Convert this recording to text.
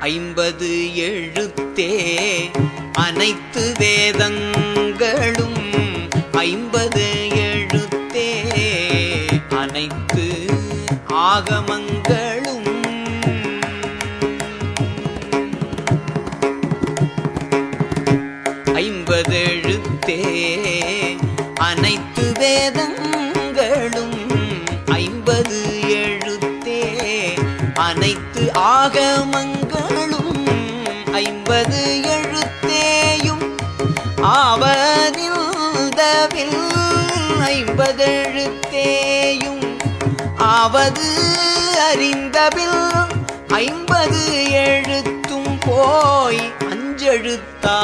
ஐம்பது எழுத்தே. அனைத்து வேதங்களும் ஐம்பது எழுத்தே. அனைத்து ஆகமங்களும். ஐம்பது எழுத்தே. அனைத்து வேதங்களும் ஐம்பது எழுத்தே. அனைத்து ஆகமங்கள் ஐம்பது எழுத்தேயும் ஆவதில் ஐம்பதெழுத்தேயும் ஆவது அறிந்தபில் ஐம்பது எழுத்தும் போய் அஞ்செழுத்தா